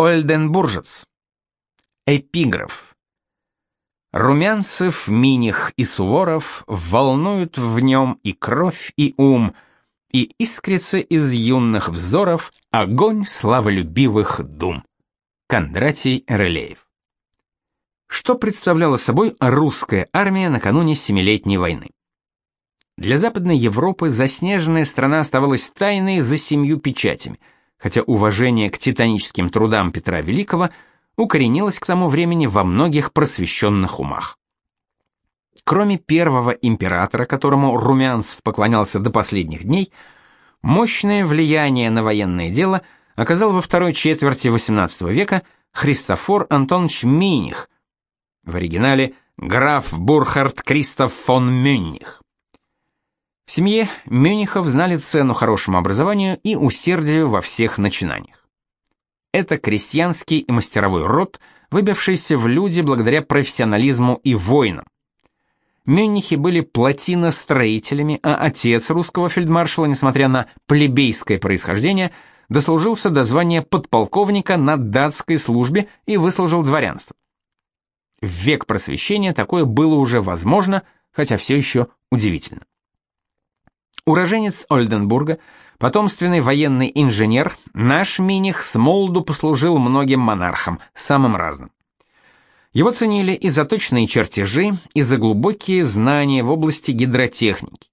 Ольденбуржец. Эпиграф. Румянцев, Миних и Суворов волнуют в нем и кровь, и ум, и искрится из юных взоров огонь славолюбивых дум. Кондратий Рылеев. Что представляла собой русская армия накануне Семилетней войны? Для Западной Европы заснеженная страна оставалась тайной за семью печатями, хотя уважение к титаническим трудам Петра Великого – укоренилась к тому времени во многих просвещенных умах. Кроме первого императора, которому Румянцев поклонялся до последних дней, мощное влияние на военное дело оказал во второй четверти XVIII века Христофор Антонович Миних, в оригинале граф Бурхард Кристоф фон Мюнних. В семье Мюнихов знали цену хорошему образованию и усердию во всех начинаниях. Это крестьянский и мастеровой род, выбившийся в люди благодаря профессионализму и войнам. Мюннихи были плотиностроителями, а отец русского фельдмаршала, несмотря на плебейское происхождение, дослужился до звания подполковника на датской службе и выслужил дворянство. В век просвещения такое было уже возможно, хотя все еще удивительно. Уроженец Ольденбурга – Потомственный военный инженер, наш Миних с молоду послужил многим монархам, самым разным. Его ценили и за точные чертежи, и за глубокие знания в области гидротехники.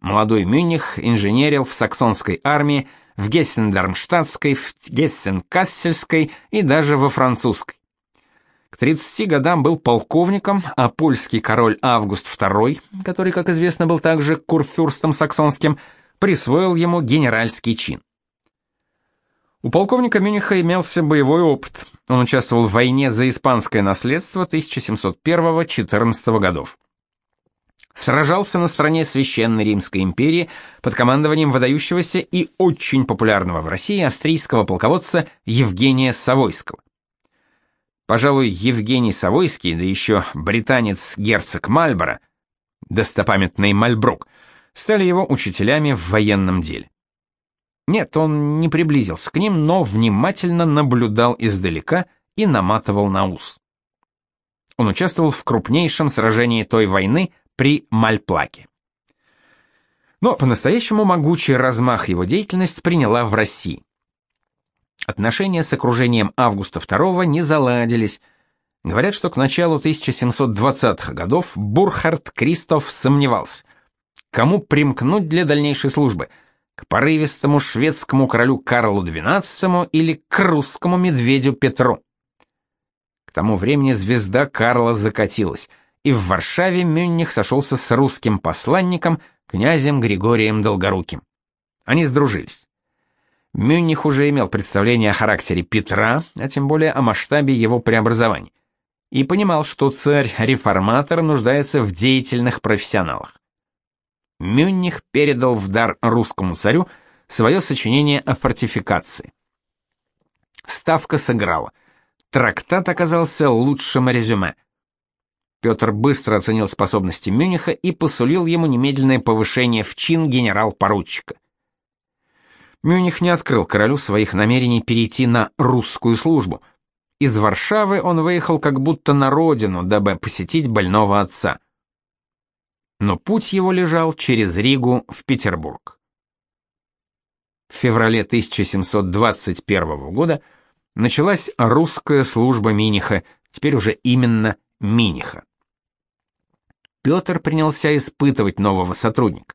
Молодой Мюних инженерил в саксонской армии, в Гессен-Дармштадтской, в Гессен-Кассельской и даже во французской. К 30 годам был полковником, а польский король Август II, который, как известно, был также курфюрстом саксонским, присвоил ему генеральский чин. У полковника Мюниха имелся боевой опыт. Он участвовал в войне за испанское наследство 1701-14 годов. Сражался на стороне Священной Римской империи под командованием выдающегося и очень популярного в России австрийского полководца Евгения Савойского. Пожалуй, Евгений Савойский, да еще британец герцог Мальборо, достопамятный Мальбрук – стали его учителями в военном деле. Нет, он не приблизился к ним, но внимательно наблюдал издалека и наматывал на ус. Он участвовал в крупнейшем сражении той войны при Мальплаке. Но по-настоящему могучий размах его деятельность приняла в России. Отношения с окружением Августа II не заладились. Говорят, что к началу 1720-х годов Бурхард Кристоф сомневался – кому примкнуть для дальнейшей службы, к порывистому шведскому королю Карлу XII или к русскому медведю Петру. К тому времени звезда Карла закатилась, и в Варшаве Мюнних сошелся с русским посланником, князем Григорием Долгоруким. Они сдружились. Мюнних уже имел представление о характере Петра, а тем более о масштабе его преобразований, и понимал, что царь-реформатор нуждается в деятельных профессионалах. Мюнних передал в дар русскому царю свое сочинение о фортификации. Ставка сыграла. Трактат оказался лучшим резюме. Петр быстро оценил способности Мюниха и посулил ему немедленное повышение в чин генерал-поручика. Мюних не открыл королю своих намерений перейти на русскую службу. Из Варшавы он выехал как будто на родину, дабы посетить больного отца но путь его лежал через Ригу в Петербург. В феврале 1721 года началась русская служба Миниха, теперь уже именно Миниха. Петр принялся испытывать нового сотрудника.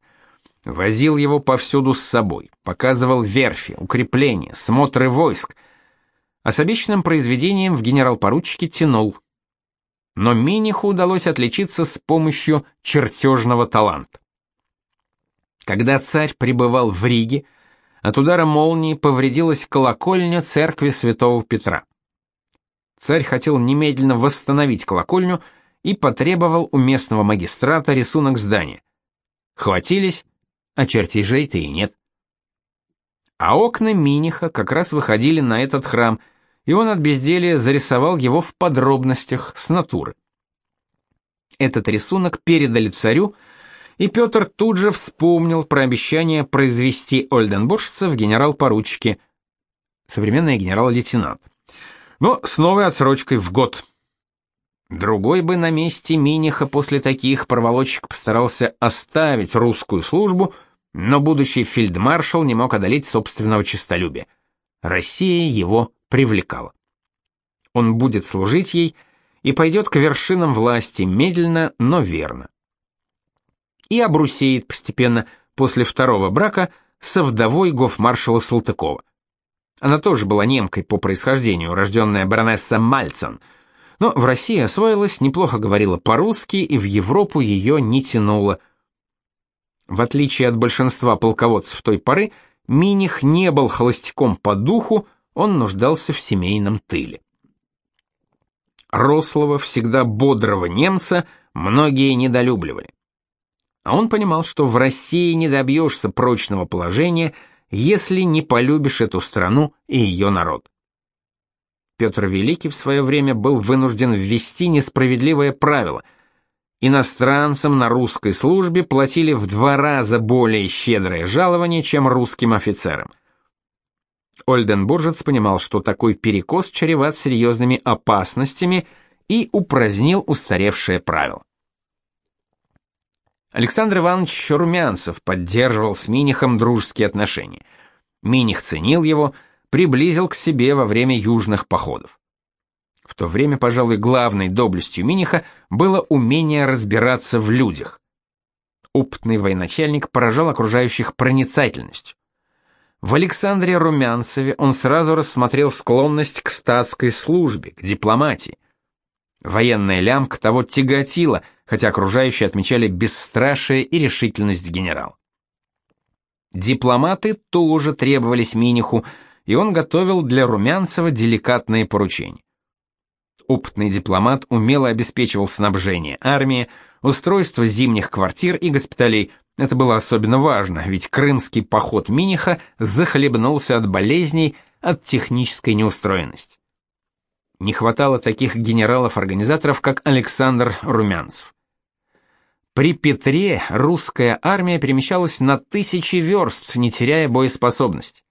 Возил его повсюду с собой, показывал верфи, укрепления, смотры войск, а с обещанным произведением в генерал-поручике тянул – но Миниху удалось отличиться с помощью чертежного таланта. Когда царь пребывал в Риге, от удара молнии повредилась колокольня церкви Святого Петра. Царь хотел немедленно восстановить колокольню и потребовал у местного магистрата рисунок здания. Хватились, а чертежей-то и нет. А окна Миниха как раз выходили на этот храм – и он от безделия зарисовал его в подробностях с натуры. Этот рисунок передали царю, и Петр тут же вспомнил про обещание произвести Ольденбуржца в генерал-поручики, современный генерал-лейтенант, но с новой отсрочкой в год. Другой бы на месте Миниха после таких проволочек постарался оставить русскую службу, но будущий фельдмаршал не мог одолеть собственного честолюбия. Россия его привлекала. Он будет служить ей и пойдет к вершинам власти медленно, но верно. И обрусеет постепенно после второго брака со вдовой гофмаршала Салтыкова. Она тоже была немкой по происхождению, рожденная баронесса Мальцен – но в России освоилась, неплохо говорила по-русски и в Европу ее не тянуло. В отличие от большинства полководцев той поры, Миних не был холостяком по духу, он нуждался в семейном тыле. Рослого, всегда бодрого немца многие недолюбливали. А он понимал, что в России не добьешься прочного положения, если не полюбишь эту страну и ее народ. Петр Великий в свое время был вынужден ввести несправедливое правило. Иностранцам на русской службе платили в два раза более щедрое жалование, чем русским офицерам. Ольденбуржец понимал, что такой перекос чреват серьезными опасностями и упразднил устаревшее правило. Александр Иванович Румянцев поддерживал с Минихом дружеские отношения. Миних ценил его, приблизил к себе во время южных походов. В то время, пожалуй, главной доблестью Миниха было умение разбираться в людях. Опытный военачальник поражал окружающих проницательностью. В Александре Румянцеве он сразу рассмотрел склонность к статской службе, к дипломатии. Военная лямка того тяготила, хотя окружающие отмечали бесстрашие и решительность генерала. Дипломаты тоже требовались Миниху, и он готовил для Румянцева деликатные поручения. Опытный дипломат умело обеспечивал снабжение армии, устройство зимних квартир и госпиталей. Это было особенно важно, ведь крымский поход Миниха захлебнулся от болезней, от технической неустроенности. Не хватало таких генералов-организаторов, как Александр Румянцев. При Петре русская армия перемещалась на тысячи верст, не теряя боеспособность.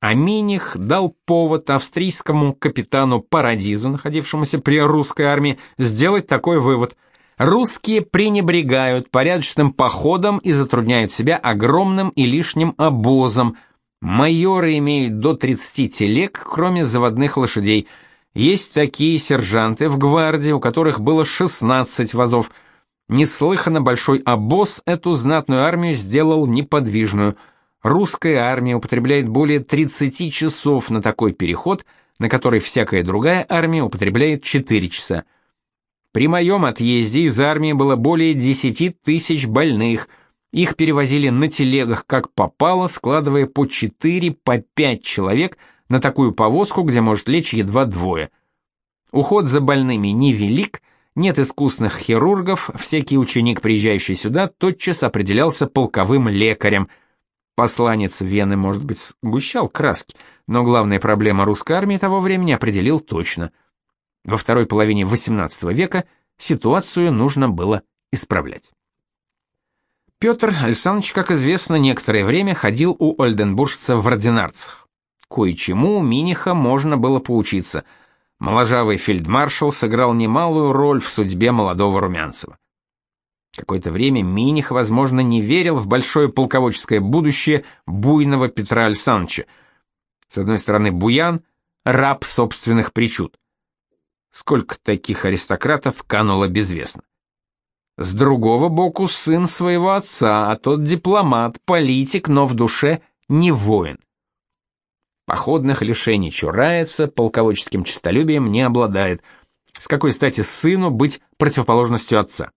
А Миних дал повод австрийскому капитану Парадизу, находившемуся при русской армии, сделать такой вывод. Русские пренебрегают порядочным походом и затрудняют себя огромным и лишним обозом. Майоры имеют до 30 телег, кроме заводных лошадей. Есть такие сержанты в гвардии, у которых было 16 вазов. Неслыханно большой обоз эту знатную армию сделал неподвижную – Русская армия употребляет более 30 часов на такой переход, на который всякая другая армия употребляет 4 часа. При моем отъезде из армии было более 10 тысяч больных. Их перевозили на телегах как попало, складывая по 4, по 5 человек на такую повозку, где может лечь едва двое. Уход за больными невелик, нет искусных хирургов, всякий ученик, приезжающий сюда, тотчас определялся полковым лекарем – Посланец Вены, может быть, сгущал краски, но главная проблема русской армии того времени определил точно. Во второй половине XVIII века ситуацию нужно было исправлять. Петр Александрович, как известно, некоторое время ходил у Ольденбуржца в ординарцах. Кое-чему у Миниха можно было поучиться. Моложавый фельдмаршал сыграл немалую роль в судьбе молодого Румянцева. Какое-то время Миних, возможно, не верил в большое полководческое будущее буйного Петра Александровича. С одной стороны, Буян — раб собственных причуд. Сколько таких аристократов кануло безвестно. С другого боку, сын своего отца, а тот дипломат, политик, но в душе не воин. Походных лишений чурается, полководческим честолюбием не обладает. С какой стати сыну быть противоположностью отца?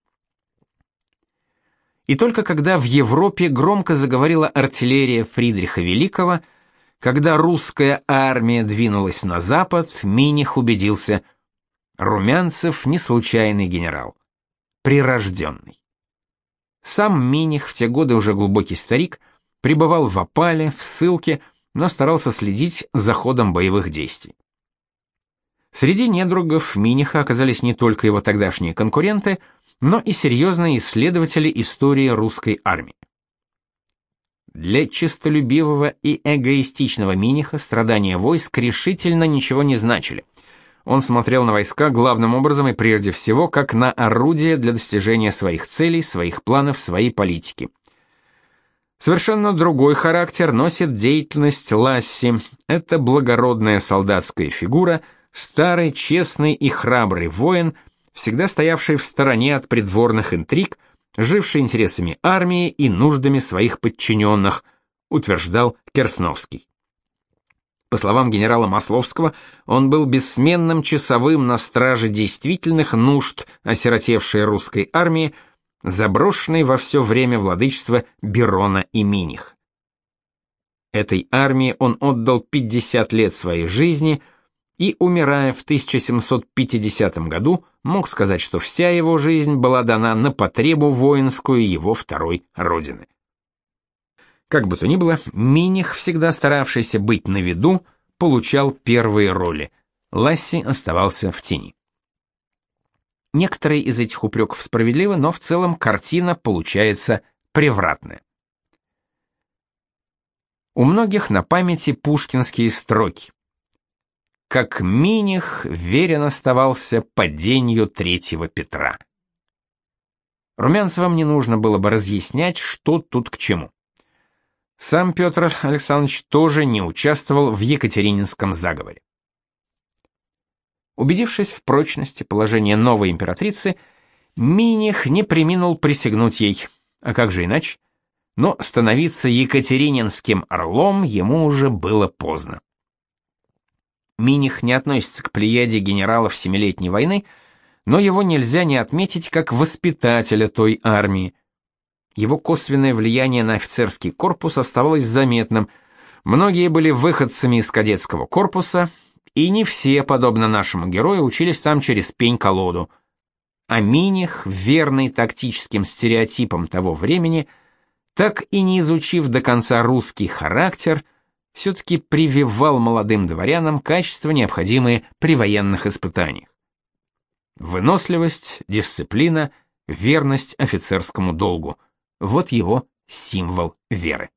И только когда в Европе громко заговорила артиллерия Фридриха Великого, когда русская армия двинулась на запад, Миних убедился, Румянцев не случайный генерал, прирожденный. Сам Миних, в те годы уже глубокий старик, пребывал в опале, в ссылке, но старался следить за ходом боевых действий. Среди недругов Миниха оказались не только его тогдашние конкуренты – но и серьезные исследователи истории русской армии. Для честолюбивого и эгоистичного Миниха страдания войск решительно ничего не значили – он смотрел на войска главным образом и прежде всего как на орудие для достижения своих целей, своих планов, своей политики. Совершенно другой характер носит деятельность Ласси. Это благородная солдатская фигура, старый, честный и храбрый воин, всегда стоявший в стороне от придворных интриг, живший интересами армии и нуждами своих подчиненных, утверждал Керсновский. По словам генерала Масловского, он был бессменным часовым на страже действительных нужд осиротевшей русской армии, заброшенной во все время владычества Берона и Миних. Этой армии он отдал 50 лет своей жизни и, умирая в 1750 году, мог сказать, что вся его жизнь была дана на потребу воинскую его второй родины. Как бы то ни было, Миних, всегда старавшийся быть на виду, получал первые роли. Ласси оставался в тени. Некоторые из этих упреков справедливы, но в целом картина получается превратная. У многих на памяти пушкинские строки. Как Миних верен оставался падению третьего Петра. Румянцевым не нужно было бы разъяснять, что тут к чему. Сам Петр Александрович тоже не участвовал в Екатерининском заговоре. Убедившись в прочности положения новой императрицы, Миних не преминул присягнуть ей. А как же иначе? Но становиться Екатерининским орлом ему уже было поздно. Миних не относится к плеяде генералов Семилетней войны, но его нельзя не отметить как воспитателя той армии, его косвенное влияние на офицерский корпус оставалось заметным. Многие были выходцами из кадетского корпуса, и не все, подобно нашему герою, учились там через пень-колоду. А Миних, верный тактическим стереотипам того времени, так и не изучив до конца русский характер, все-таки прививал молодым дворянам качества, необходимые при военных испытаниях. Выносливость, дисциплина, верность офицерскому долгу – вот его символ веры.